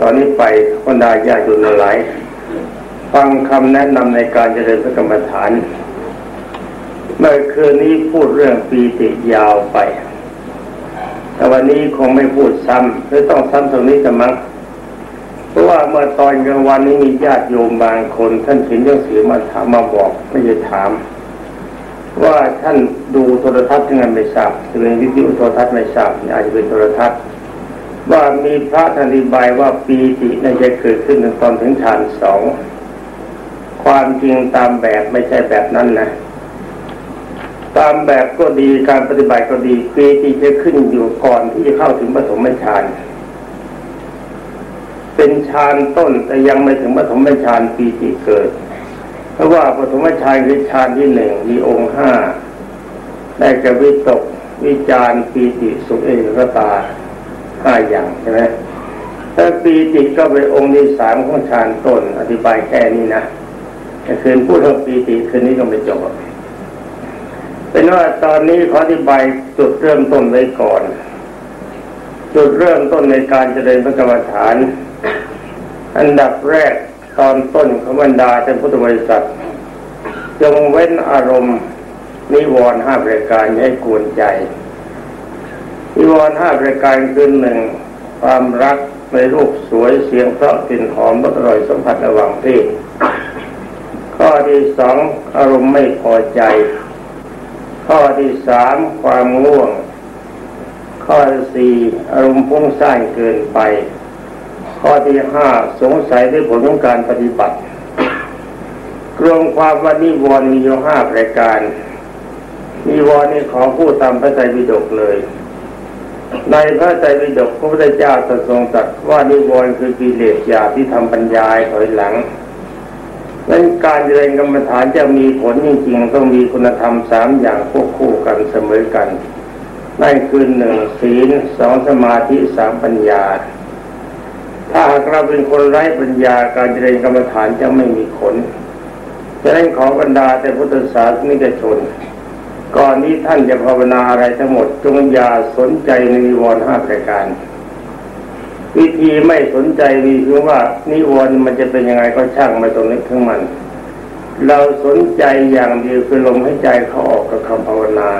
ตอนนี้ไปคนดาญาโยนหลาย ฟังคำแนะนำในการเจริญพระกรรมฐาน เมื่อคืนนี้พูดเรื่องปีติยาวไป แต่วันนี้คงไม่พูดซ้ำหรือต้องซ้ำตรงนี้จะมั้งเพราะว่าเมื่อตอนกลางวันนี้มีญาติโยมบางคน ท่านเขียนหนังสือมาถามมาบอกไม่ใช่ถาม ว่าท่านดูโทรทัศน์ยังไงไม่ทราบจะเป็นวิทยุโทรทัศน์ไม่ทราบอาจจะเป็นโทรทัศน์ ว่ามีพระอธิบายว่าปีตินั้นจะเกิดขึ้นตอนถึงฌานสองความจริงตามแบบไม่ใช่แบบนั้นนะตามแบบก็ดีการปฏิบัติก็ดีปีติจะขึ้นอยู่ก่อนที่จะเข้าถึงปฐมฌานเป็นฌานต้นแต่ยังไม่ถึงปฐมฌานปีติเกิด เพราะว่าปฐมฌานคือฌานที่หนึ่งมีองค์ห้าได้แก่วิตกวิจารปีติสุเอกตา ห้าอย่างใช่ไหมถ้าปีติก็เป็นองค์ที่สามของฌานต้น อธิบายแค่นี้นะแต่คืนพูดเรื่องปีติคืนนี้ก็ไม่จบเป็นว่าตอนนี้ขออธิบายจุดเริ่มต้นไว้ก่อน จุดเริ่มต้นในการเจริญพระกรรมฐาน อันดับแรกตอนต้นขบรรดาท่านพุทธบริษัทจงเว้นอารมณ์นิวรณ์ห้าประการให้กวนใจ นิวรณ์ห้าประการคือหนึ่งความรักในรูปสวยเสียงเพราะกลิ่นหอมรสอร่อยสัมผัสระหว่างเพศข้อที่สองอารมณ์ไม่พอใจ ข้อที่สามความง่วง ข้อที่สี่อารมณ์พุ่งสร้างเกินไป ข้อที่ห้าสงสัยด้วยผลของการปฏิบัติรวมความว่านิวรณ์มีอยู่ห้าประการนิวรณ์นี่ขอพูดตามพระไตรปิฎกเลย ในพระไตรปิฎกพระพุทธเจ้าทรงตรัสว่านิวรณ์คือกิเลสหยาที่ทำปัญญาถอยหลังนั้นการเจริญกรรมฐานจะมีผลจริงๆต้องมีคุณธรรมสามอย่างควบคู่กันเสมอกันนั่นคือหนึ่งศีลสองสมาธิสามปัญญา ถ้าหากเราเป็นคนไร้ปัญญาการเจริญกรรมฐานจะไม่มีผลจะนั้นขอบรรดาแต่พุทธศาสนิกชน ก่อนนี้ท่านจะภาวนาอะไรทั้งหมดจงอย่าสนใจในนิวรณ์ห้าประการ วิธีไม่สนใจมีเพียงว่านิวรณ์มันจะเป็นยังไงก็ช่างไม่ต้องนึกถึงมัน เราสนใจอย่างเดียวคือลมให้ใจเขาออกกับคำภาวนา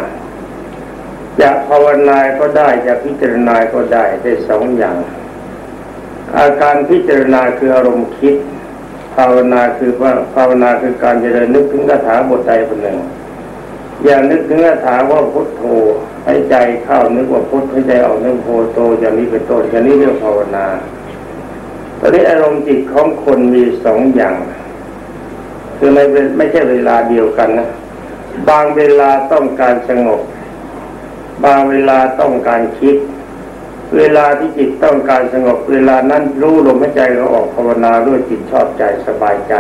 จะภาวนาก็ได้จะพิจารณาก็ได้ได้สองอย่าง อาการพิจารณาคืออารมณ์คิด ภาวนาคือว่าภาวนาคือการเจริญนึกถึงคาถาบทใดบทหนึ่ง อย่างนึกถึงคาถาว่าพุทโธให้ใจเข้านึกว่าพุทให้ใจออกนึกโพโตอย่างนี้เป็นต้นอย่างนี้เรียกภาวนาตอนนี้อารมณ์จิตของคนมีสองอย่าง คือไม่ไม่ใช่เวลาเดียวกันนะบางเวลาต้องการสงบ บางเวลาต้องการคิด เวลาที่จิตต้องการสงบ เวลานั้นรู้ลมหายใจเราออกภาวนาด้วยจิตชอบใจสบายใจ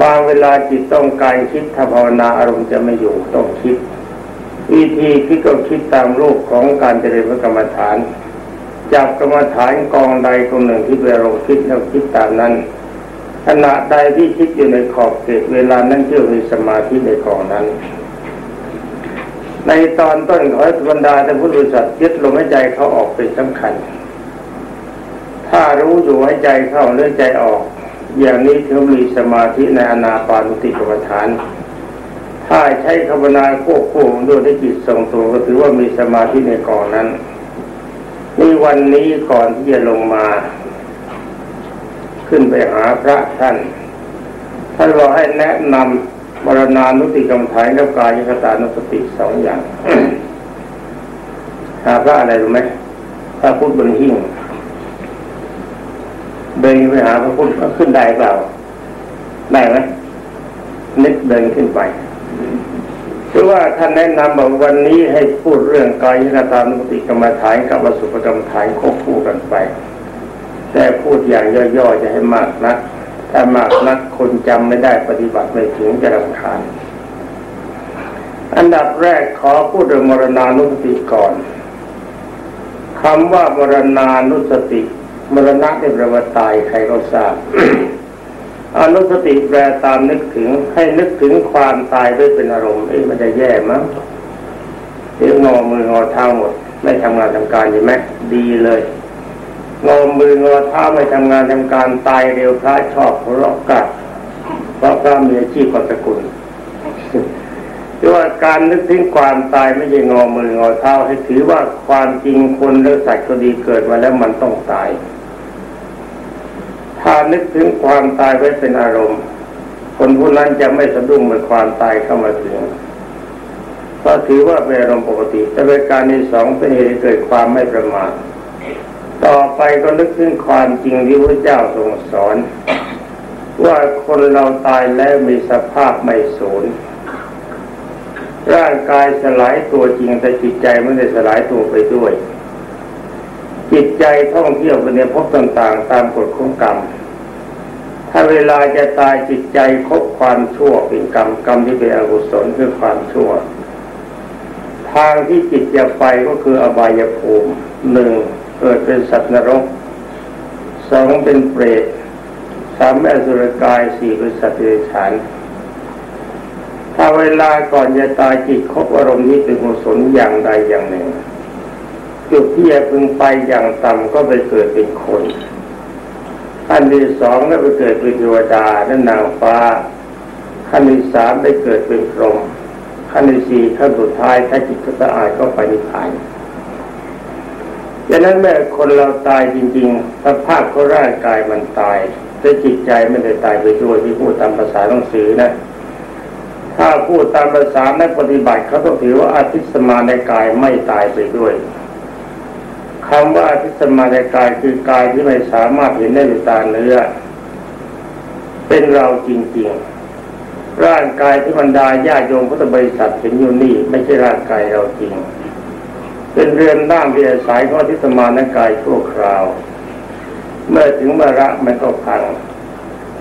บางเวลาจิตต้องการคิดถ้าภาวนาอารมณ์จะไม่อยู่ต้องคิด วิธีคิดก็คิดตามรูปของการเจริญพระกรรมฐานจับกรรมฐานกองใดกองหนึ่งที่เวลาคิดแล้วคิดตามนั้นขณะใดที่คิดอยู่ในขอบเขตเวลานั้นเชื่อมีสมาธิในกองนั้น ในตอนต้นขอให้บรรดาท่านพุทธบริษัทยึดลมหายใจเขาออกเป็นสำคัญ ถ้ารู้อยู่หายใจเข้าเลื่อนใจออก อย่างนี้ถือมีสมาธิในอนาปานุติกรรมฐาน ถ้าใช้คำนาควบคู่ด้วยที่จิตทรงตัวก็ถือว่ามีสมาธิในก่องนั้นนี่วันนี้ก่อนที่จะลงมา ขึ้นไปหาพระท่านท่านบอกให้แนะนำมรณานุติกรรมฐานกับกายคตานุสติสองอย่างหาพระอะไรรู้ไหมพระพุทธบนหิ้ง เดินไปหาพระพุทธขึ้นได้เปล่า ได้ไหมนึกเดินขึ้นไปคือว่าท่านแนะนำบอกวันนี้ให้พูดเรื่องกายคตานุสติกรรมฐานกับวสุปกรรมฐานควบคู่กันไป แต่พูดอย่างย่อๆจะให้มากนะถ้ามากนักคนจำไม่ได้ปฏิบัติไม่ถึงจะรำคาญอันดับแรกขอพูดเรื่องมรณานุสติก่อนคำว่ามรณานุสติ มรณะในประวัติตายใครก็ทราบอนุสติแปลตามนึกถึงให้นึกถึงความตายด้วยเป็นอารมณ์เอ้มันจะแย่มั้งเดี๋ยวงอมืองอเท้าหมด ไม่ทำงานทำการใช่ไหมดีเลยงอมืองอเท้าไม่ทำงานทำการตายเร็วพระชอบเพราะกัดเพราะพระมีอาชีพกสกุลที่ว่าการนึกถึงความตายไม่ใช่งอมืองอเท้าให้ถือว่าความจริงคนและสัตว์ก็ดีเกิดมาแล้วมันต้องตาย ถ้านึกถึงความตายไว้เป็นอารมณ์ คนผู้นั้นจะไม่สะดุ้งเมื่อความตายเข้ามาถึงเพราะถือว่าเป็นอารมณ์ปกติแต่เป็นการที่สองเป็นเหตุเกิดความไม่ประมาทต่อไปก็นึกถึงความจริงที่พระเจ้าทรงสอน ว่าคนเราตายแล้วมีสภาพไม่สูญร่างกายสลายตัวจริงแต่จิตใจไม่ได้สลายตัวไปด้วย จิตใจท่องเที่ยวไปในภพต่างๆ ตามกฎของกรรม ถ้าเวลาจะตายจิตใจคบความชั่วเป็นกรรมกรรมที่เป็นอกุศลคือความชั่ว ทางที่จิตจะไปก็คืออบายภูมิหนึ่งเกิดเป็นสัตว์นรกสองเป็นเปรตสามอสุรกายสี่เป็นสัตว์เดรัจฉานถ้าเวลาก่อนจะตายจิตคบอารมณ์นี้เป็นกุศลอย่างใดอย่างหนึ่ง จุดที่จะพึงไปอย่างต่ำก็ไปเกิดเป็นคนขั้นที่สองก็ไปเกิดเป็นเทวดาและนางฟ้าขั้นที่สามไปเกิดเป็นพรหมขั้นที่สี่ขั้นสุดท้ายถ้าจิตสะอาดก็ไปนิพพานดังนั้นเมื่อคนเราตายจริงๆสภาพของร่างกายมันตาย แต่จิตใจไม่ได้ตายไปด้วยที่พูดตามภาษาหนังสือนะ ถ้าพูดตามภาษาในปฏิบัติเขาต้องถือว่าอาทิตย์สมาในกายไม่ตายไปด้วย คำว่าอาทิสมาในกายคือกายที่ไม่สามารถเห็นได้ด้วยตาเนื้อ เป็นเราจริงๆ ร่างกายที่บรรดาญาโยมพุทธบริษัทเห็นอยู่นี่ไม่ใช่ร่างกายเราจริง เป็นเรือนร่างที่อายของทิสมานกายชั่วคราว เมื่อถึงมระมันก็พัง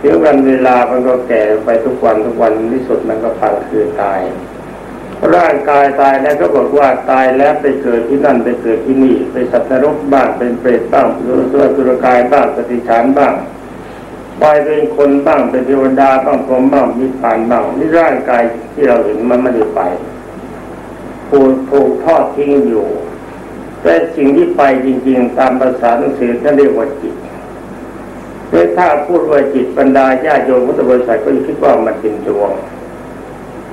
ถึงวันเวลามันก็แก่ไปทุกวันทุกวันที่สุดมันก็พังคือตาย ร่างกายตายแล้วก็บอกว่าตายแล้วไปเกิดที่นั่นไปเกิดที่นี่ ไปสัตว์นรกบ้างเป็นเปรตบ้างหรือตัวตุรกายบ้างสติฉานบ้างไปเป็นคนบ้างเป็นเทวดาบ้างพรหมบ้างมีปานบ้างนี่ร่างกายที่เราเห็นมันไม่ได้ไปถูกถูกทอดทิ้งอยู่ แต่สิ่งที่ไปจริง ๆ ตามภาษาหนังสือท่านเรียกว่าจิตเมื่อถ้าพูดว่าจิตบรรดาญาโยมพุทธบริษัทก็จะคิดว่ามันเป็นดวง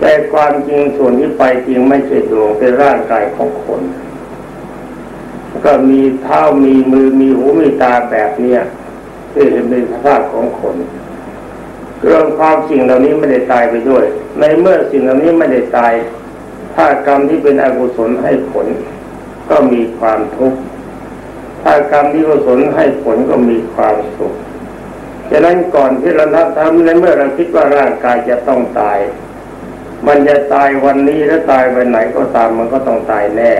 แต่ความจริงส่วนที่ไปจริงไม่ใช่ดวงเป็นร่างกายของคน ก็มีเท้ามีมือมีหูมีตาแบบเนี้ยที่เห็นเป็นสภาพของคนเรื่องความสิ่งเหล่านี้ไม่ได้ตายไปด้วย ในเมื่อสิ่งเหล่านี้ไม่ได้ตาย ถ้ากรรมที่เป็นอกุศลให้ผล ก็มีความทุกข์ถ้ากรรมที่กุศลให้ผลก็มีความสุขฉะนั้นก่อนที่เราทำในเมื่อเราคิดว่าร่างกายจะต้องตาย มันจะตายวันนี้หรือตายวันไหนก็ตามมันก็ต้องตายแน่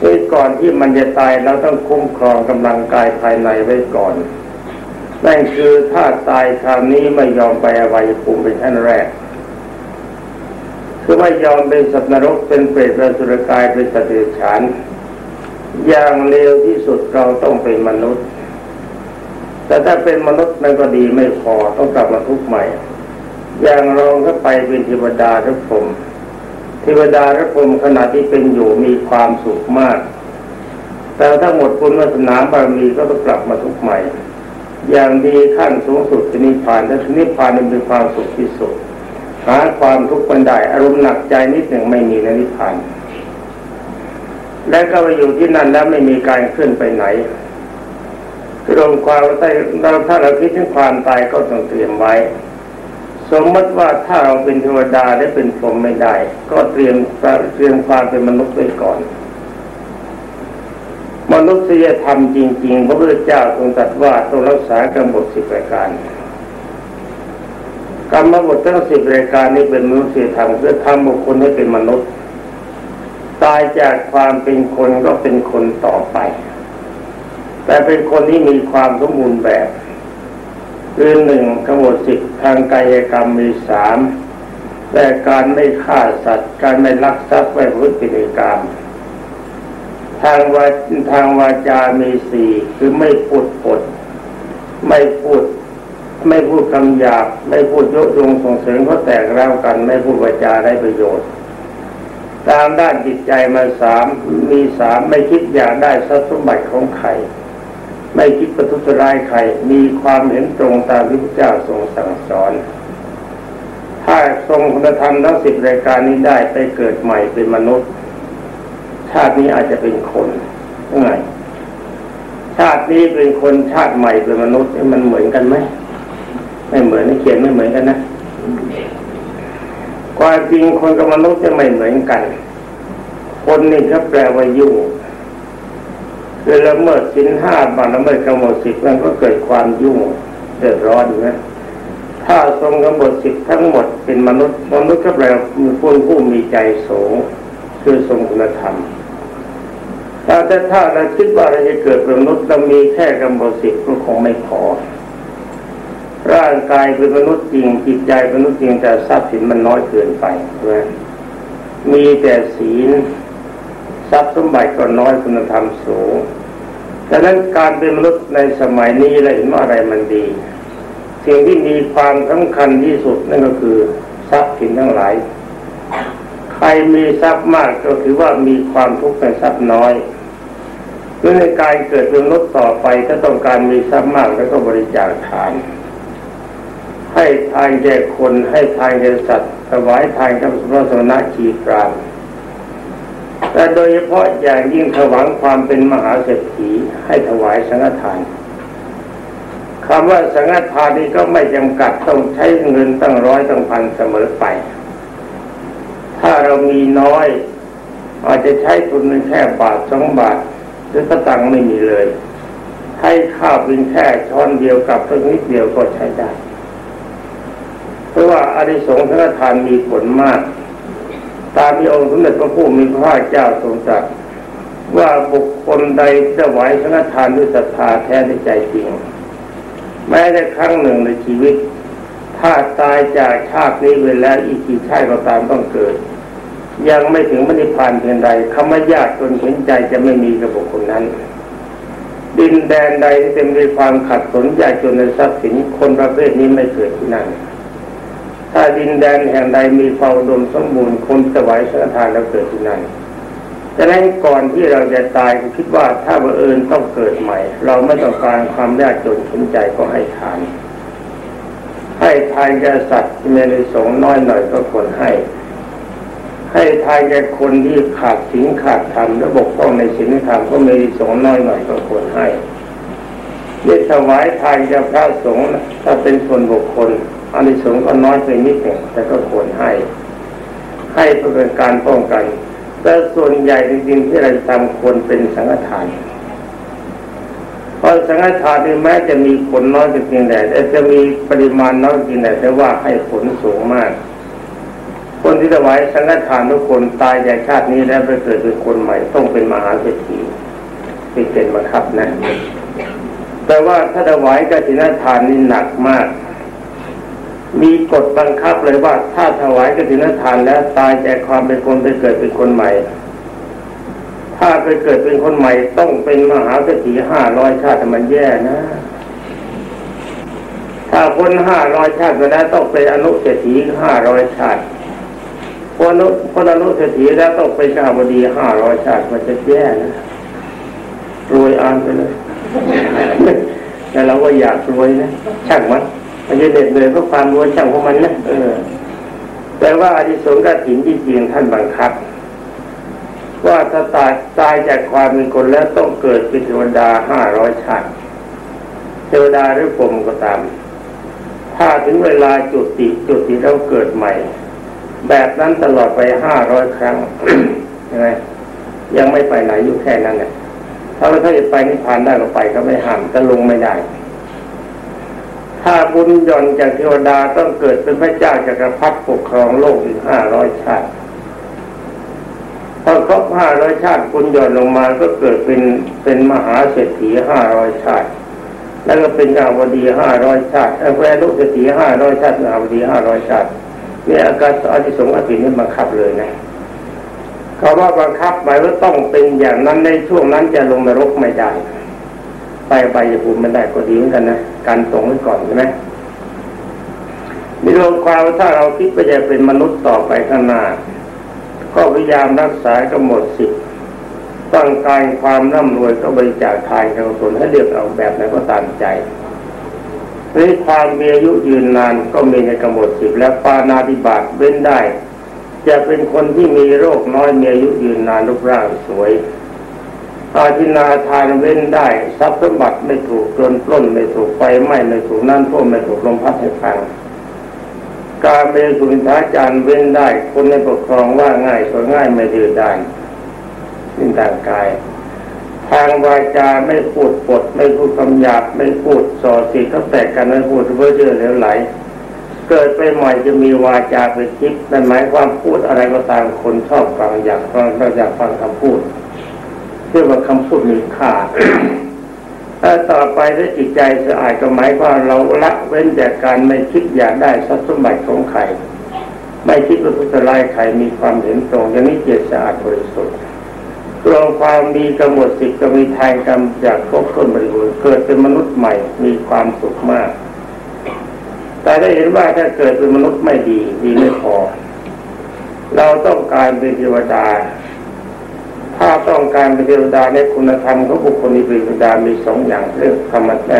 ที่ก่อนที่มันจะตายเราต้องคุ้มครองกำลังกายภายในไว้ก่อนนั่นคือถ้าตายคราวนี้ไม่ยอมไปอวัยภูมิเป็นขั้นแรก คือไม่ยอมเป็นสัตว์นรกเป็นเปรตเป็นสุรกายเป็นสัตว์เดรัจฉานอย่างเลวที่สุดเราต้องเป็นมนุษย์ แต่ถ้าเป็นมนุษย์มันก็ดีไม่พอต้องกลับมาทุกข์ใหม่ อย่างรองก็ไปเป็นเทวดาทุกผมเทวดาทุกผมขณะที่เป็นอยู่มีความสุขมาก แต่ถ้าหมดบุญวาสนาบารมีก็ต้องกลับมาทุกใหม่ อย่างดีขั้นสูงสุดจะนิพพานแต่นิพพานเป็นความสุขที่สุดหาความทุกข์บันไดอารมณ์หนักใจนิดหนึ่งไม่มีในนิพพานและก็ไปอยู่ที่นั่นแล้วไม่มีการขึ้นไปไหนคือลงความว่าเราถ้าเราคิดถึงความตายก็ต้องเตรียมไว้ สมมติว่าถ้าเราเป็นเทวดาได้เป็นพรหมไม่ได้ ก็เตรียมเตรียมความเป็นมนุษย์ไว้ก่อน มนุษยธรรมจริง ๆ พระพุทธเจ้าทรงตรัสว่าต้องรักษากำหนดสิบประการกรรมบททั้งสิบรายการนี้เป็นมนุษยธรรมเพื่อทำบุคคลให้เป็นมนุษย์ ตายจากความเป็นคนก็เป็นคนต่อไป แต่เป็นคนที่มีความสมบูรณ์แบบ คือหนึ่งกำหนดสิบทางกายกรรมมีสามแต่การไม่ฆ่าสัตว์ การไม่ลักทรัพย์ไม่พุติกรรมทางวาทางวาจามีสี่คือไม่พูดปด ไม่พูด ไม่พูดคำหยาบ ไม่พูดโยกยงส่งเสริมเขาแตกแล้วกัน ไม่พูดวาจาได้ประโยชน์ตามด้านจิตใจมาสามมีสามไม่คิดอยากได้ทรัพย์สมบัติของใคร ไม่คิดประทุษร้ายใคร มีความเห็นตรงตามที่พระเจ้าทรงสั่งสอน ถ้าทรงคุณธรรมทั้งสิบรายการนี้ได้ไปเกิดใหม่เป็นมนุษย์ ชาตินี้อาจจะเป็นคนไงชาตินี้เป็นคนชาติใหม่เป็นมนุษย์มันเหมือนกันไหมไม่เหมือนนเขียนไม่เหมือนกันนะความจริงคนกับมนุษย์จะไม่เหมือนกัน คนนี่เขาแปลว่ายุ่ง คือละเมิดสินห้าบางละเมิดกำหนดสิบมันก็เกิดความยุ่งเดือดร้อนนะถ้าทรงกำหนดสิบทั้งหมดเป็นมนุษย์มนุษย์ก็แปลมีคนผู้มีใจสูงคือทรงคุณธรรมถ้าแต่ถ้าเราคิดว่าเราจะเกิดเป็นมนุษย์เรามีแค่กำหนดสิบก็คงไม่พอร่างกายเป็นมนุษย์จริงจิตใจเป็นมนุษย์จริงแต่ทรัพย์สินมันน้อยเกินไปนะมีแต่ศีล ทรัพย์สมบัติก็น้อยคุณธรรมสูงดังนั้นการเป็นมนุษย์ในสมัยนี้เราเห็นว่าอะไรมันดี สิ่งที่มีความสำคัญที่สุดนั่นก็คือทรัพย์สินทั้งหลาย ใครมีทรัพย์มากก็ถือว่ามีความทุกข์ในทรัพย์น้อยเพื่อในการเกิดเป็นมนุษย์ต่อไปถ้าต้องการมีทรัพย์มากแล้วก็บริจาคทาน ให้ทานแก่คนให้ทานแก่สัตว์ถวายทานกับพระสมณะชีพราม แต่โดยเฉพาะอย่างยิ่งถวังความเป็นมหาเศรษฐีให้ถวายสังฆทานคำว่าสังฆทานนี้ก็ไม่จำกัดต้องใช้เงินตั้งร้อยตั้งพันเสมอไป ถ้าเรามีน้อย อาจจะใช้ทุนแค่บาทสองบาทหรือก็ตังไม่มีเลย ให้ข้าวเป็นแค่ช้อนเดียวกับเพิ่นิดเดียวก็ใช้ได้ เพราะว่าอานิสงส์สังฆทานมีผลมาก ตามที่องค์สมเด็จพระผู้มีพระภาคเจ้าทรงตรัสว่าบุคคลใดจะไหวสังฆทานด้วยศรัทธาแท้ในใจจริง แม้แต่ครั้งหนึ่งในชีวิต ถ้าตายจากชาตินี้ไปแล้วอีกกี่ชาติก็ตามต้องเกิด ยังไม่ถึงมรรคผานเพียงใดคำว่ายากจนเห็นใจจะไม่มีกับบุคคลนั้น ดินแดนใดที่เต็มด้วยความขัดสนยากจนในทรัพย์สินคนประเภทนี้ไม่เกิดที่นั่น ถ้าดินแดนแห่งใดมีความดมสมบูรณ์คนถวายสังฆทานแล้วเกิดที่นั่นดังนั้นก่อนที่เราจะตายคิดว่าถ้าบังเอิญต้องเกิดใหม่ เราไม่ต้องการความยากจนข็นใจก็ให้ทาน ให้ทานแก่สัตว์มีในสงน้อยหน่อยก็ควรให้ ให้ทานแก่คนที่ขาดสิ่งขาดธรรมและบกพร่องในสิ่งธรรมก็มีสงน้อยหน่อยก็ควรให้เมื่อถวายทานแก่พระสงฆ์ถ้าเป็นส่วนบุคคล อันนี้สงก็น้อยไปนิดหนึ่งแต่ก็ควรให้ ให้เพื่อเป็นการป้องกัน แต่ส่วนใหญ่จริงๆที่เราทำควรเป็นสังฆทานเพราะสังฆทานถึงแม้จะมีผลน้อยจริงๆแต่จะมีปริมาณน้อยจริงแต่ว่าให้ผลสูงมาก คนที่ถวายสังฆทานทุกคนตายจากชาตินี้แล้วไปเกิดเป็นคนใหม่ต้องเป็นมหาเศรษฐีเป็นเป็นบังคับนะแต่ว่าถ้าถวายกฐินทานนี่หนักมาก มีกฎบังคับเลยว่าถ้าถวายกฐินทานแล้วตายจากความเป็นคนไปเกิดเป็นคนใหม่ ถ้าไปเกิดเป็นคนใหม่ต้องเป็นมหาเศรษฐีห้าร้อยชาติมันแย่นะ ถ้าคนห้าร้อยชาติก็ได้ต้องเป็นอนุเศรษฐีห้าร้อยชาติคนอนุคนอนุเศรษฐีแล้วต้องเป็นชาบดีห้าร้อยชาติมันจะแย่นะรวยอ่านไปเลยแต่เราก็อยากรวยนะช่างมัน มันจะเด็ดเลยเพราะความรู้ช่างของมันนะเออแต่ว่าอธิสงส์กฐินที่จริงท่านบังคับ ว่าถ้าตายตายจากความเป็นคนแล้วต้องเกิดเป็นเทวดาห้าร้อยชาติเทวดาหรือผมก็ตาม ถ้าถึงเวลาจุดติจุดติแล้วเกิดใหม่ แบบนั้นตลอดไปห้าร้อยครั้งใช่ไหมยังไม่ไปไหนอยู่แค่นั้นเนี่ยถ้าเราถ้าจะไปนิพพานได้ก็ไปก็ไม่ห้ามแต่ลงไม่ได้ ถ้าบุญย่อนจากเทวดาต้องเกิดเป็นพระเจ้าจากักรพรรดิปกครองโลกอีกห้าร้อยชาติพอครบห้าร้อยชาติบุญย่อนลงมาก็เกิดเป็นเป็นมหาเศรษฐีห้าร้อยชาติ แล้วก็เป็นอาวดีห้าร้อยชาติแวรุเศรษฐีห้าร้อยชาติอาวดีห้าร้อยชาตินี่อาการอธิสงฆ์อธินี้บังคับเลยนะเขาว่าบังคับหมายว่าต้องเป็นอย่างนั้นในช่วงนั้นจะลงนรกไม่ได้ ไปไปจะภูมิไม่ได้ก็ดีเหมือนกันนะการตรงไว้ก่อนใช่ไหมมีลงความถ้าเราคิดว่าจะเป็นมนุษย์ต่อไปข้างหน้า ก็พยายามรักษากำหนดสิบต้องการความร่ำรวยก็บริจาคทานการกุศลให้เลือกเอาแบบไหนก็ตามใจหรือความมีอายุยืนนานก็มีในกำหนดสิบและปานาติบาตเว้นได้ จะเป็นคนที่มีโรคน้อยมีอายุยืนนานรูปร่างสวย อาทินาทานเว้นได้ ทรัพย์สมบัติไม่ถูกโจนปล้นไม่ถูกไฟไหม้ไม่ถูกน้ำท่วมไม่ถูกลมพัดให้พังการเป็นสุนทาจารย์เว้นได้ คนในปกครองว่าง่ายสวยง่ายไม่ดื้อด้านสิ้นทางกาย ทางวาจาไม่พูดปด ไม่พูดคำหยาบไม่พูดส่อสีเขาแตกกันไม่พูดเพื่อเจอเหลวไหล เกิดไปใหม่จะมีวาจาเป็นทิพย์นั่นหมายความพูดอะไรก็ตามคนชอบฟังอยากฟังอยากฟังคำพูด เรียกว่าคำพูดมีค่าถ้าต่อไปถ้าจิตใจสะอาดก็หมายความเราละเว้นจากการไม่คิดอยากได้ทรัพย์สมบัติของใครไม่คิดว่าทุจริตใครมีความเห็นตรงอย่างนี้เจตสะอาดบริสุทธิ์รวมความมีกำหนดสิทธิ์ก็มีทางกรรมจากครบต้นบริบูรณ์เกิดเป็นมนุษย์ใหม่มีความสุขมาก แต่ได้เห็นว่าถ้าเกิดเป็นมนุษย์ไม่ดีดีไม่พอ เราต้องการเป็นเทวดา ถ้าต้องการเป็นเทวดาในคุณธรรมของบุคคลที่เป็นเทวดามีสองอย่างเรื่องธรรมะแ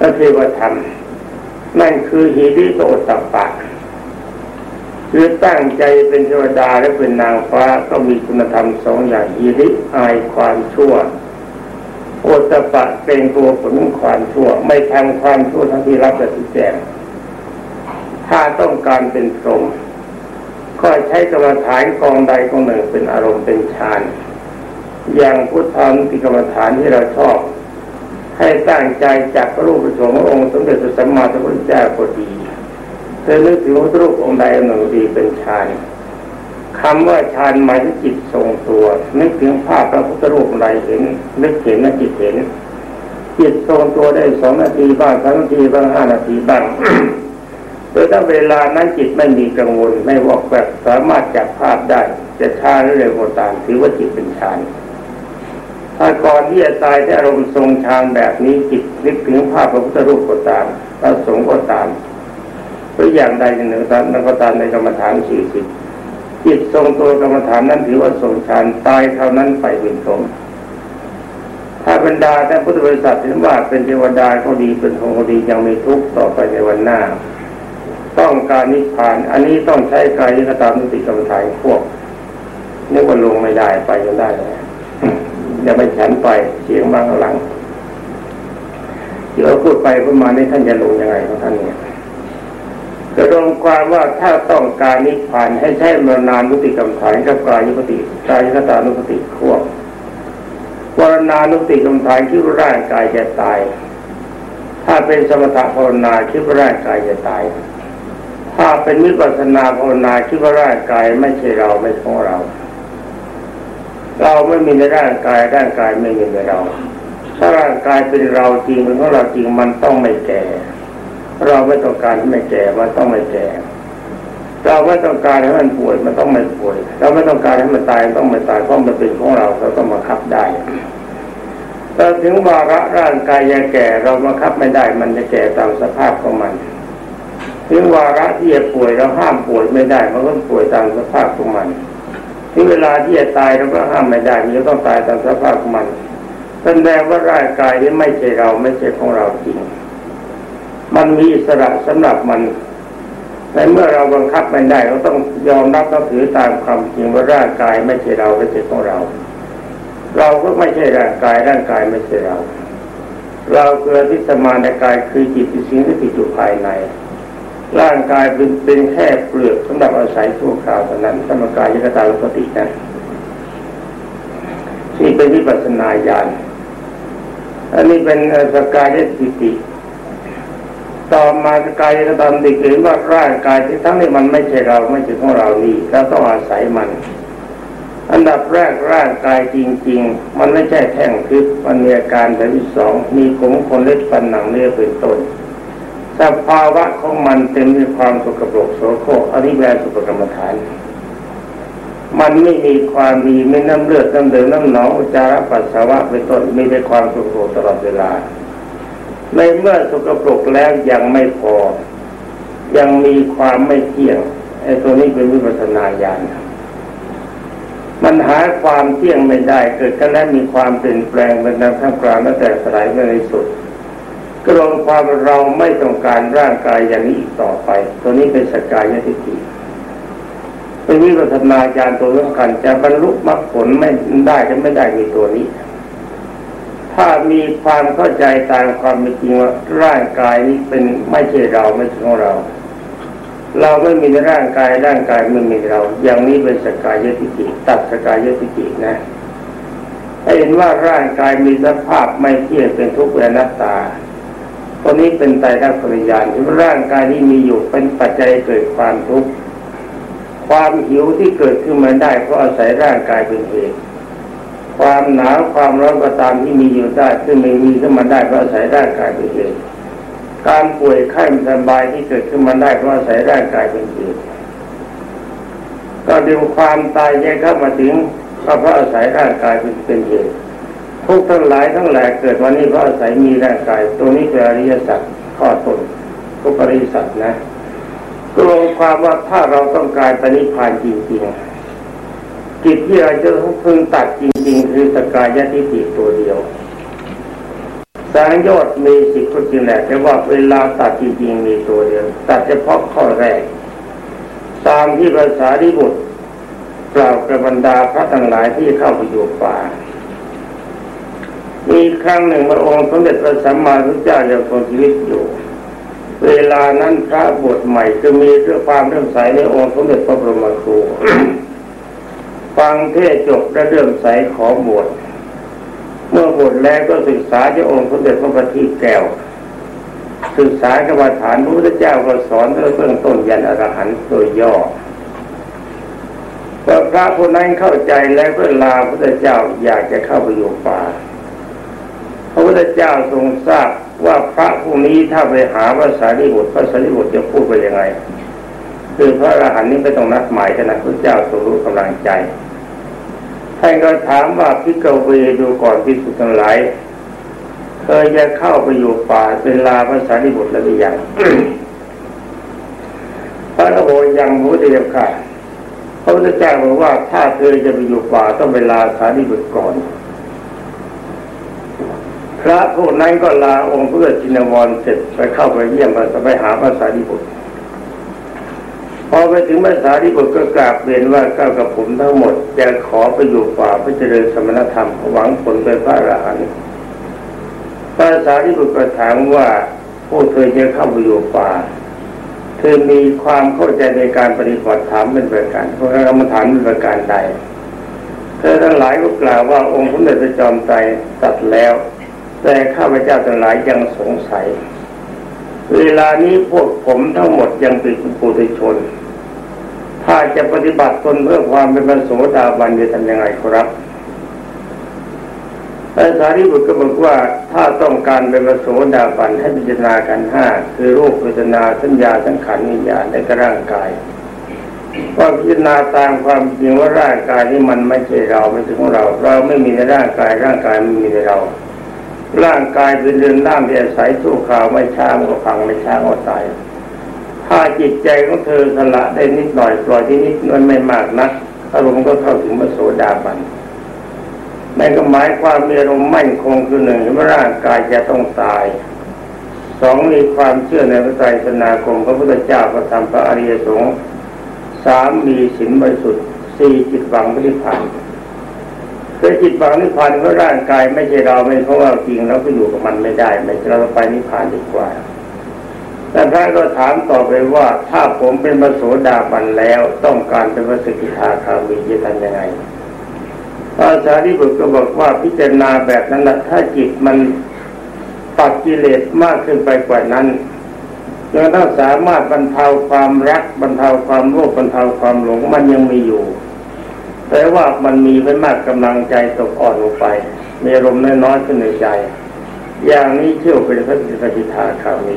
ละเทวธรรม นั่นคือหิริโตตัปปะคือตั้งใจเป็นเทวดาและเป็นนางฟ้าก็มีคุณธรรมสองอย่างยิริอายความชั่วโอตปะเป็นตัวผลความชั่ว ไม่ทำความชั่วทั้งที่รับและที่แจงถ้าต้องการเป็นพรหม ก็ใช้กรรมฐานกองใดกองหนึ่งเป็นอารมณ์เป็นฌานอย่างพุทธานุติกรรมฐานที่เราชอบ ให้ตั้งใจจับรูปประสงค์องค์สมเด็จพระสัมมาสัมพุทธเจ้าก็ดีเธอนึกถึงรูปองค์ใดองค์หนึ่งดีเป็นฌานคำว่าฌานหมายถึงจิตทรงตัว นึกถึงภาพพระพุทธรูปองค์ใดเห็น นึกเห็นนักจิตเห็นจิตทรงตัวได้สองนาทีบ้างสามนาทีบ้างห้านาทีบ้าง โดยถ้าเวลานั้นจิตไม่มีกังวลไม่วอกแบบสามารถจับภาพได้ จะช้าหรือเร็วก็ตามถือว่าจิตเป็นฌานถ้าก่อนที่จะตายที่อารมณ์ทรงฌานแบบนี้จิตนึกถึงภาพพระพุทธรูปก็ตามพระสงฆ์ก็ตามรืออย่างใดหนึ่งนั้นก็ตามในกรรมฐานสี่สิบจิตทรงตัวกรรมฐานนั้นถือว่าทรงฌานตายเท่านั้นไปเป็นพรหมถ้าบรรดาแต่พุทธบริษัทเห็นว่าเป็นเทวดาเขาดีเป็นพรหมเขาดียังมีทุกข์ต่อไปในวันหน้า ต้องการนิพพาน อันนี้ต้องใช้กายกตามนุติกรรมฐานพวกนึกว่าลงไม่ได้ไปยังได้เลยอย่าไปฉันไปเสียงบางหลังเดี๋ยวพูดไปประมาณนี้ท่านจะลงยังไงของท่านเนี่ยกระรวมความว่าถ้าต้องการนิพพานให้ใช้มรณานุติกรรมฐานกับกายยุปติกายคตานุปติควบวรณานุติกรรมฐานคิดว่าร่างกายจะตาย ถ้าเป็นสมถะภาวนาคิดว่าร่างกายจะตาย ถ้าเป็นมิปัสนาภาวนาคิดว่าร่างกายไม่ใช่เราไม่ของเรา เราไม่มีในร่างกายร่างกายไม่มีในเรา ถ้าร่างกายเป็นเราจริงเป็นของเราจริงมันต้องไม่แก่ เราไม่ต้องการให้มันแก่มันต้องไม่แก่เราไม่ต้องการให้มันป่วยมันต้องไม่ป่วย เราไม่ต้องการให้มันตายต้องไม่ตายเพราะมันเป็นของเราเราต้องมาคับได้ถ้าถึงวาระร่างกายจะแก่ เรามาคับไม่ได้มันจะแก่ตามสภาพของมัน ถึงวาระที่จะป่วยเราห้ามป่วยไม่ได้มันก็ป่วยตามสภาพของมันถึงเวลาที่จะตายเราก็ห้ามไม่ได้มันจะต้องตายตามสภาพของมันแสดงว่าร่างกายนี้ไม่ใช่เราไม่ใช่ของเราจริง มันมีอิสระสำหรับมันในเมื่อเราบังคับมันได้เราต้องยอมรับต้องถือตามความจริงว่าร่างกายไม่ใช่เราไม่ใช่ของเรา เราก็ไม่ใช่ร่างกายร่างกายไม่ใช่เรา เราเกิดที่สมาในกายคือจิตที่สิ่งที่ติดอยู่ภายใน ร่างกายเป็นเป็นแค่เปลือกสำหรับอาศัยชั่วคราวเท่านั้นสมกายยกตาลปตินั้นนี่เป็นวิปัสนาญาณอันนี้เป็นสกายยติติต่อมาสกายกระทำดิเห็นว่าร่างกายที่ทั้งนี้มันไม่ใช่เราไม่ใช่ของเรานี่เราต้องอาศัยมัน อันดับแรกร่างกายจริง ๆ มันไม่ใช่แท่งพิษมันมีอาการแบบที่สองมีขมคนเล็กฟันหนังเนื้อเป็นต้น สภาวะของมันเต็มด้วยความสกปรกโสโครกอันนี้แปลสุภกรรมฐาน มันไม่มีความดีไม่น้ำเลือดน้ำเดือดน้ำหนองอุจาระปัสสาวะเป็นต้นมีแต่ความสกปรกตลอดเวลา ในเมื่อสกปรกแล้วยังไม่พอ ยังมีความไม่เที่ยงไอ้ตัวนี้เป็นวิปัสนาญาณมันหาความเที่ยงไม่ได้เกิดกันแล้วมีความเปลี่ยนแปลงเป็นทางท่ามกลางและแต่สลายไม่ในสุด ก็ลงความเราไม่ต้องการร่างกายอย่างนี้อีกต่อไป ตัวนี้เป็นสกายทิฏฐิเป็นวิปัสนาญาณตัวสำคัญจะบรรลุมรรคผลไม่ได้จะไม่ได้มีตัวนี้ ถ้ามีความเข้าใจตามความเป็นจริงว่าร่างกายนี้เป็นไม่ใช่เราไม่ใช่ของเรา เราไม่มีในร่างกายร่างกายไม่มีเรา อย่างนี้เป็นสกายทิฏฐิตัดสกายทิฏฐินะเห็นว่าร่างกายมีสภาพไม่เที่ยงเป็นทุกข์เป็นนัตตา ตัวนี้เป็นไตรลักษณ์ปริยานที่ร่างกายที่มีอยู่เป็นปัจจัยเกิดความทุกข์ความหิวที่เกิดขึ้นมาได้เพราะอาศัยร่างกายเป็นเหตุความหนาวความร้อนก็ตามที่มีอยู่ได้ซึ่งไม่มีขึ้นมาได้เพราะอาศัยร่างกายเป็นเหตุการป่วยไข้สบายที่เกิดขึ้นมาได้เพราะอาศัยร่างกายเป็นเหตุก็ดูความตายแยกเข้ามาถึงก็เพราะอาศัยร่างกายเป็นเหตุ ทุกทั้งหลายทั้งแหล่เกิดวันนี้เพราะอาศัยมีร่างกาย ตรงนี้เป็นอริยสัจข้อต้นทุกอริยสัจนะก็ลงความว่าถ้าเราต้องการปณิพานจริงๆจิตที่เราจะต้องพึงตัดจริง ๆ คือสกายทิฏฐิตัวเดียวสังยชน์มีสิทธิ์จริงแหละแต่ว่าเวลาตัดจริงๆมีตัวเดียวตัดเฉพาะข้อแรก ตามที่ภาษาดิบุตรกล่าวกับบรรดาพระทั้งหลายที่เข้าไปอยู่ป่า มีครั้งหนึ่งพระองค์สมเด็จพระสัมมาสัมพุทธเจ้ายังคงชีวิตอยู่ เวลานั้นพระบทใหม่จะมีเรื่องความเรื่องใสในองค์สมเด็จพระบรมครูฟังเทศจบและเรื่องใสขอบวชเมื่อบวชแล้วก็ศึกษาจาองค์สมเด็จพระบัณฑิตแก้ว ศึกษากรรมฐานพระพุทธเจ้าก็สอนเรื่องต้นยันอรหันต์โดยย่อพอพระคนนั้นเข้าใจแล้วก็ลาพระพุทธเจ้าอยากจะเข้าไปอยู่ป่า ระพุทธเจ้าทรงทราบว่าพระผู้นี้ถ้าไปหาพระสารีบุตรพระสารีบุตรจะพูดไปยังไง คือพระอรหันต์นี้ไม่ต้องนัดหมายกันนะพระเจ้าทรงรู้กำลังใจท่านก็ถามว่าพิกเวดูก่อนพิสุทั้งหลายเคยจะเข้าไปอยู่ป่าเป็นลาพระสารีบุตรแล้วหรือยังพระโอยังหูเดียวค่ะพระพุทธเจ้าบอกว่าถ้าเธอจะไปอยู่ป่าต้องเวลาสารีบุตรก่อน พระพวกนั้นก็ลาองค์เพื่อจินวรเสร็จไปเข้าไปเยี่ยมไปหาพระสารีบุตรพอไปถึงพระสารีบุตรก็กราบเรียนว่าก้ากับผมทั้งหมดจะขอไปอยู่ป่าเพื่อเจริญสมณธรรมหวังผลเป็นพระอรหันต์พระสารีบุตรก็ถามว่าพวกเธอจะเข้าไปอยู่ป่า เธอมีความเข้าใจในการปฏิบัติธรรมเป็นประการเพราะกรรมฐานเป็นประการใดเธอทั้งหลายก็กล่าวว่าองค์พระเดชจอมใจตัดแล้ว แต่ข้าพเจ้าทั้งหลายยังสงสัย เวลานี้พวกผมทั้งหมดยังเป็นปุถุชน ถ้าจะปฏิบัติตนเพื่อความเป็นพระโสดาบันจะทำยังไงครับพระสารีบุตรก็บอกว่าถ้าต้องการเป็นพระโสดาบันให้พิจารณากันห้าคือรูปเวทนาสัญญาสังขารวิญญาณและก็ร่างกายว่าพิจารณาตามความจริงว่าร่างกายนี้มันไม่ใช่เราไม่ใช่ของเรา เราไม่มีในร่างกายร่างกายไม่มีในเรา ร่างกายเป็นเรือนร่างที่อาศัยสู้ข่าวไม่ช้าก็ฟังไม่ช้าก็ตายถ้าจิตใจของเธอสละได้นิดหน่อยปล่อยที่นิดมันไม่มากนักอารมณ์ก็เข้าถึงมโสดาบันนั่นก็หมายความมีอารมณ์มั่นคงคือหนึ่งว่าร่างกายจะต้องตายสองมีความเชื่อในพระไตรสนาคมพระพุทธเจ้าพระธรรมพระอริยสงฆ์สามมีศีลบริสุทธิ์สี่จิตหวังปฏิพัน ธ์คือจิตหวังนิพพานเพราะร่างกายไม่ใช่เราไม่เพราะว่าจริงเราก็อยู่กับมันไม่ได้ไม่เราไปนิพพานดีกว่าแต่พระก็ถามต่อไปว่าถ้าผมเป็นพระโสดาบันแล้วต้องการเป็นพระสกิทาคามีจะทำยังไงพระสารีบุตรก็บอกว่าพิจารณาแบบนั้นนะถ้าจิตมันปัดกิเลสมากขึ้นไปกว่านั้นจนถ้าสามารถบรรเทาความรักบรรเทาความโลภบรรเทาความหลงมันยังมีอยู่ แต่ว่ามันมีไม่มากกำลังใจตกอ่อนลงไป มีลมน้อยๆขึ้นในใจ อย่างนี้เชื่อเป็นพระสกิทาคามี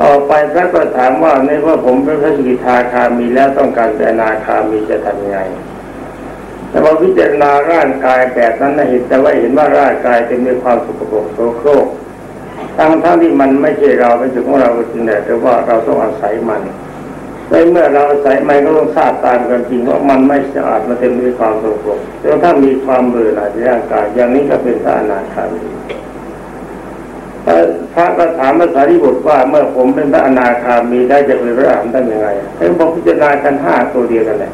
ต่อไปพระก็ถามว่าในว่าผมเป็นพระสกิทาคามีแล้วต้องการเป็นาคามีจะทำยังไงแต่พอพิจารณาร่างกายแบบนั้นนะเห็นแต่ว่าเห็นว่าร่างกายเป็นมีความสุขภพโสโครกทั้งทั้งที่มันไม่ใช่เราไม่ใช่ของเราจริงแต่ว่าเราต้องอาศัยมัน ในเมื่อเราใส่ไม่ก็ต้องทราบตามกันจริงว่ามันไม่สะอาดมันเต็มด้วยความสกปรกแล้วถ้ามีความเบื่อหน่ายในร่างกายอย่างนี้ก็เป็นพระอนาคามีพระก็ถามพระสารีบุตรว่าเมื่อผมเป็นพระอนาคามีได้จะเป็นพระอรหันต์ได้ยังไงให้บอกพิจารณากันห้าตัวเดียวกันเลย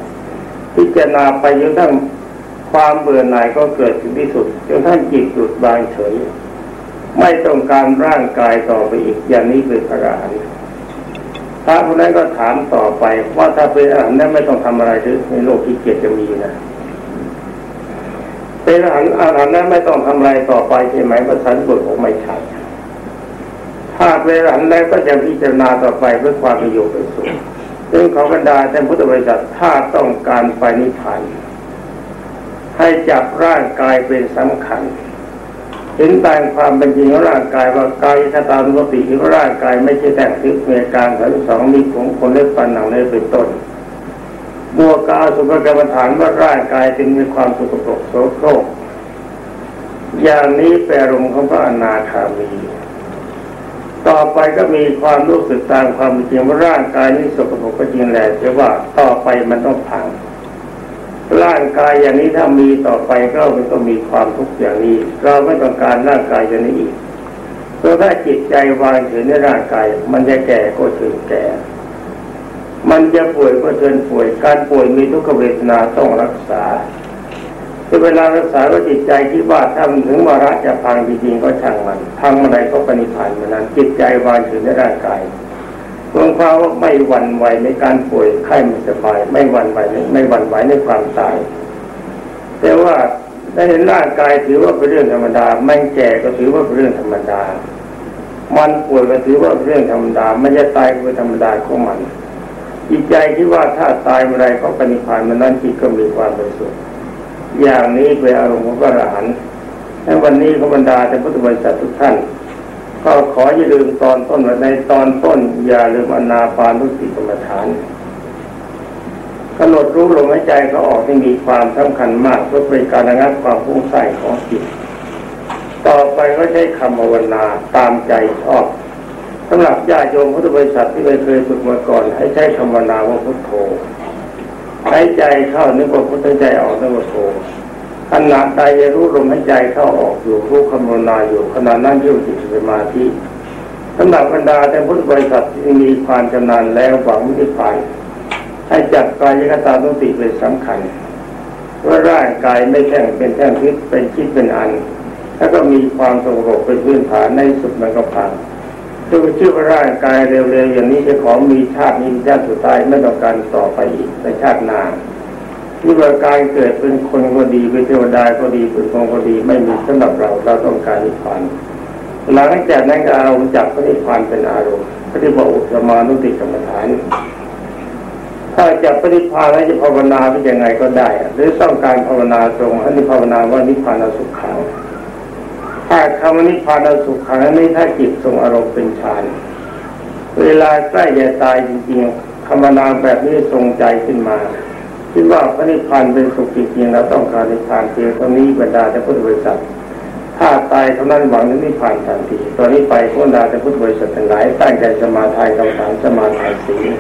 พิจารณาไปจนทั้งความเบื่อหน่ายก็เกิดถึงที่สุดจนท่านจิตหลุดบางเฉย ไม่ต้องการร่างกายต่อไปอีกอย่างนี้เป็นพระอรหันต์ พระคนนั้นก็ถามต่อไป ว่าถ้าเป็นอรหันนั้นไม่ต้องทำอะไรหรือในโลกที่เกียรจะมีนะเป็นอรหันอรหันนั้นไม่ต้องทำอะไรต่อไปใช่ไหมพระสันบุตรผมไม่ใช่ถ้าเป็นอรหันต์แล้วก็จะพิจารณาต่อไปเพื่อความประโยชน์เป็นสุขซึ่งขอบรรดาท่านพุทธบริษัทถ้าต้องการไปนิพพานให้จับร่างกายเป็นสำคัญ เห็นตามความเป็นจริงของร่างกายว่ากายถ้าตามปกติที่ร่างกายไม่ใช่แต่งทึกมีการทั้งสองมีของคนเล็กปันหนังเลยเป็นต้นบวกกาสุภกรรมฐานว่าร่างกายจึงมีความสุขปรกโสโครกอย่างนี้แปรรงของพระอนาคามี ต่อไปก็มีความรู้สึกตามความจริงว่าร่างกายนี้สกปรกก็จริงแหละแต่ว่าต่อไปมันต้องพัง ร่างกายอย่างนี้ถ้ามีต่อไปก็มันก็มีความทุกข์อย่างนี้ เราไม่ต้องการร่างกายอย่างนี้อีกเพราะถ้าจิตใจวางถึงในร่างกาย มันจะแก่ก็ถึงแก่ มันจะป่วยก็เชิญป่วย การป่วยมีทุกขเวทนาต้องรักษาที่เวลารักษาว่าจิตใจที่ว่าถ้ามันถึงวาระจะพังจริงๆก็ช่างมันพังเมื่อไรก็ปณิพันธ์เมื่อนั้นจิตใจวางถึงในร่างกาย ดวงความว่าไม่หวั่นไหวในการป่วยไข้ไม่สบาย ไม่หวั่นไหวไม่หวั่นไหวในความตาย แต่ว่าในร่างกายถือว่าเป็นเรื่องธรรมดา ไม่แก่ก็ถือว่าเป็นเรื่องธรรมดา มันป่วยก็ถือว่าเป็นเรื่องธรรมดา ไม่จะตายก็เป็นธรรมดาของมันจิตใจที่ว่าถ้าตายเมื่อไรก็ปณิพานมันนั้นจิตก็มีความเป็นสุขอย่างนี้เป็นอารมณ์ของพระอรหันต์ในวันนี้ขบรรดาแต่พุทธบริษัททุกท่าน ก็ขออย่าลืมตอนต้นว่าในตอนต้น อย่าลืมอนาปานุสติกรรมฐานกำหนดรู้ลมหายใจก็ออกที่มีความสำคัญมากเพื่อเป็นการระงับความฟุ้งซ่านของจิต ต่อไปก็ใช้คำภาวนาตามใจชอบสำหรับญาติโยมพุทธบริษัทที่ไม่เคยฝึกมาก่อน ให้ใช้คำภาวนาว่าพุทโธหายใจเข้านึกว่าพุทธใจออกนึกว่าโธ ขณะใดรู้ลมหายใจเข้าออกอยู่รู้คำนวณนาอยู่ขณะนั้นยิ่งจิตสมาธิสำหรับบรรดาแต่พุทธบริษัทที่มีความชำนาญแล้วหวังนิพพานให้จับกายกตาตุติเป็นสำคัญว่าร่างกายไม่แท่งเป็นแท่งพิษเป็นคิดเป็นอัน แล้วก็มีความสงบเป็นพื้นฐานในสุดมันก็พังดูชื่อว่าร่างกายเร็วๆอย่างนี้จะขอมีชาตินี้ชาติสุดท้ายไม่ต้องการต่อไปอีกในชาติหน้า ที่ว่าการเกิดเป็นคนก็ดีเป็นเทวดาก็ดีเป็นคนก็ดีไม่มีสำหรับเราเราต้องการนิพพานหลังจากนั้นก็เอาจับพระนิพพานเป็นอารมณ์พระที่บอกอุตมานุติกรรมฐานถ้าจับพระนิพพานแล้วจะภาวนาเป็นยังไงก็ได้ หรือต้องการภาวนาตรงให้ภาวนาว่านิพพานสุขขังถ้าคำว่านิพพานสุขขังนี้ถ้าจิตทรงอารมณ์เป็นฌานเวลาใกล้จะตายจริงๆคำนาแบบนี้ทรงใจขึ้นมา คิดว่าพระนิพพานเป็นสุขจริงๆเราต้องการนิพพานเพียงตรงนี้บรรดาแต่พุทธบริษัทถ้าตายเท่านั้นหวังนิพพานทันทีตอนนี้ไปพุทธบรรดาแต่พุทธบริษัททั้งหลายตั้งใจสมาทานกรรมฐานสมาทานศีล